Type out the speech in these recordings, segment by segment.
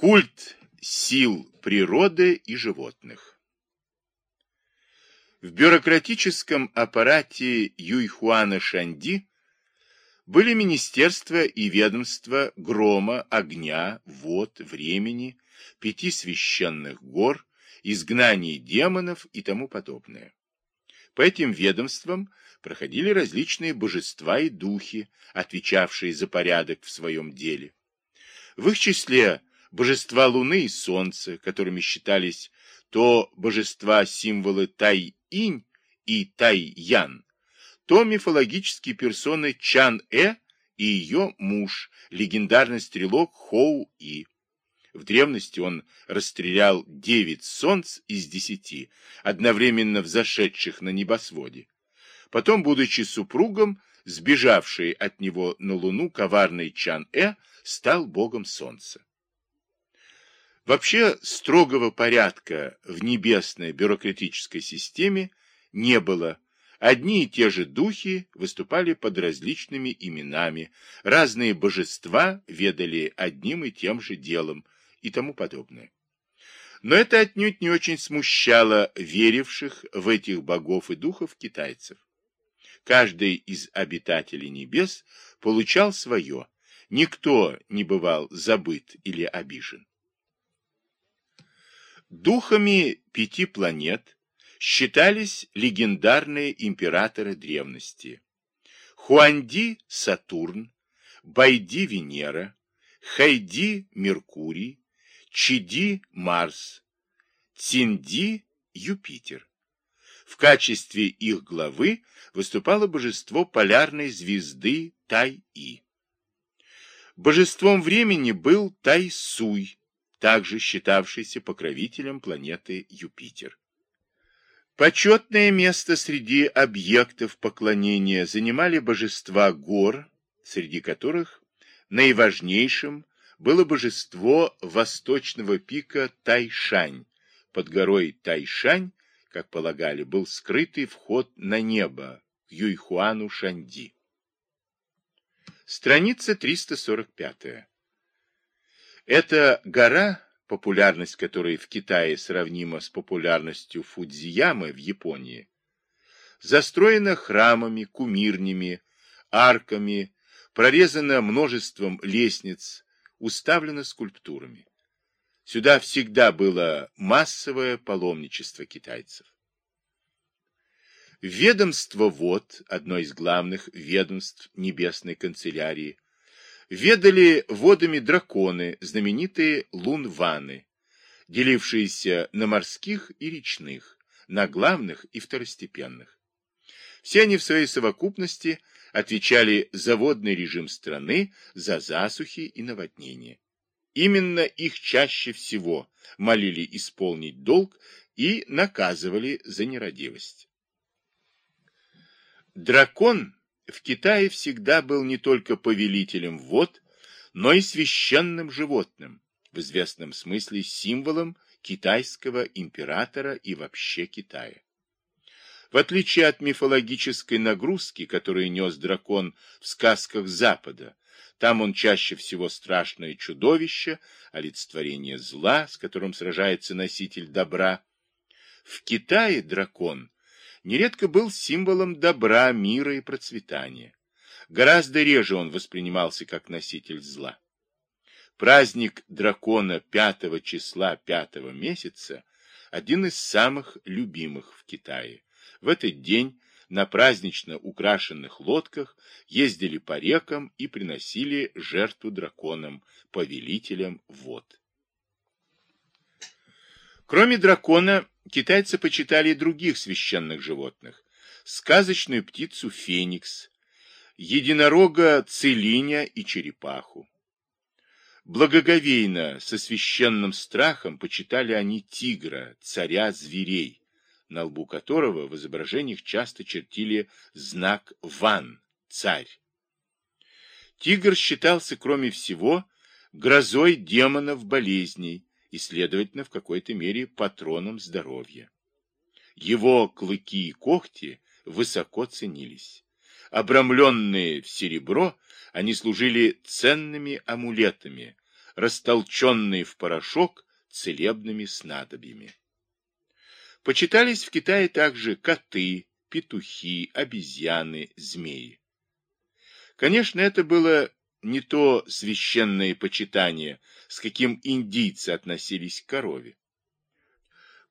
Культ сил природы и животных. В бюрократическом аппарате Юйхуана Шанди были министерства и ведомства грома, огня, вод, времени, пяти священных гор, изгнаний демонов и тому подобное. По этим ведомствам проходили различные божества и духи, отвечавшие за порядок в своем деле. В их числе божества Луны и Солнца, которыми считались то божества-символы Тай-Инь и Тай-Ян, то мифологические персоны Чан-Э и ее муж, легендарный стрелок Хоу-И. В древности он расстрелял девять солнц из десяти, одновременно взошедших на небосводе. Потом, будучи супругом, сбежавший от него на луну коварный Чан-Э, стал богом солнца. Вообще строгого порядка в небесной бюрократической системе не было. Одни и те же духи выступали под различными именами, разные божества ведали одним и тем же делом и тому подобное. Но это отнюдь не очень смущало веривших в этих богов и духов китайцев. Каждый из обитателей небес получал свое, никто не бывал забыт или обижен. Духами пяти планет считались легендарные императоры древности. Хуанди – Сатурн, Байди – Венера, Хайди – Меркурий, Чиди – Марс, Цинди – Юпитер. В качестве их главы выступало божество полярной звезды Тай-И. Божеством времени был Тай-Суй, также считавшийся покровителем планеты Юпитер. Почетное место среди объектов поклонения занимали божества гор, среди которых наиважнейшим было божество восточного пика Тайшань. Под горой Тайшань, как полагали, был скрытый вход на небо к Юйхуану Шанди. Страница 345. Эта гора, популярность которой в Китае сравнима с популярностью Фудзиямы в Японии, застроена храмами, кумирнями, арками, прорезана множеством лестниц, уставлена скульптурами. Сюда всегда было массовое паломничество китайцев. Ведомство ВОД, одно из главных ведомств Небесной канцелярии, ведали водами драконы, знаменитые лунваны, делившиеся на морских и речных, на главных и второстепенных. Все они в своей совокупности отвечали за водный режим страны, за засухи и наводнения. Именно их чаще всего молили исполнить долг и наказывали за нерадивость. Дракон в Китае всегда был не только повелителем вод, но и священным животным, в известном смысле символом китайского императора и вообще Китая. В отличие от мифологической нагрузки, которую нес дракон в сказках Запада, там он чаще всего страшное чудовище, олицетворение зла, с которым сражается носитель добра. В Китае дракон нередко был символом добра, мира и процветания. Гораздо реже он воспринимался как носитель зла. Праздник дракона пятого числа пятого месяца – один из самых любимых в Китае. В этот день на празднично украшенных лодках ездили по рекам и приносили жертву драконам, повелителям вод. Кроме дракона, китайцы почитали и других священных животных. Сказочную птицу феникс, единорога целиня и черепаху. Благоговейно, со священным страхом почитали они тигра, царя зверей, на лбу которого в изображениях часто чертили знак «Ван» — царь. Тигр считался, кроме всего, грозой демонов болезней, и, следовательно, в какой-то мере патроном здоровья. Его клыки и когти высоко ценились. Обрамленные в серебро, они служили ценными амулетами, растолченные в порошок целебными снадобьями. Почитались в Китае также коты, петухи, обезьяны, змеи. Конечно, это было не то священное почитание, с каким индийцы относились к корове.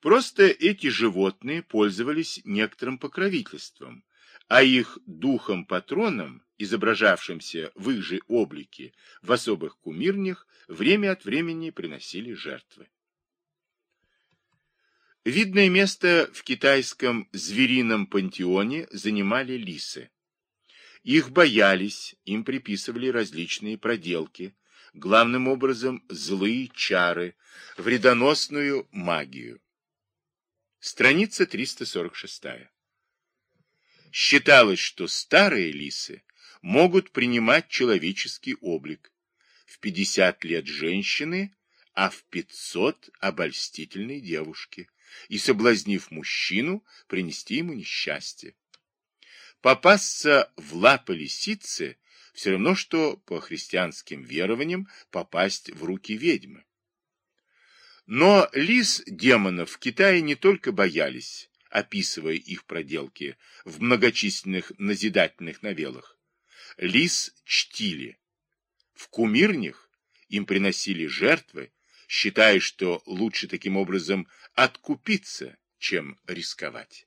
Просто эти животные пользовались некоторым покровительством, а их духом-патроном, изображавшимся в их же облике в особых кумирнях, время от времени приносили жертвы. Видное место в китайском зверином пантеоне занимали лисы. Их боялись, им приписывали различные проделки, главным образом злые чары, вредоносную магию. Страница 346. Считалось, что старые лисы могут принимать человеческий облик. В 50 лет женщины, а в 500 обольстительной девушки, и, соблазнив мужчину, принести ему несчастье. Попасться в лапы лисицы все равно, что по христианским верованиям попасть в руки ведьмы. Но лис демонов в Китае не только боялись, описывая их проделки в многочисленных назидательных новеллах. Лис чтили. В кумирнях им приносили жертвы, считая, что лучше таким образом откупиться, чем рисковать.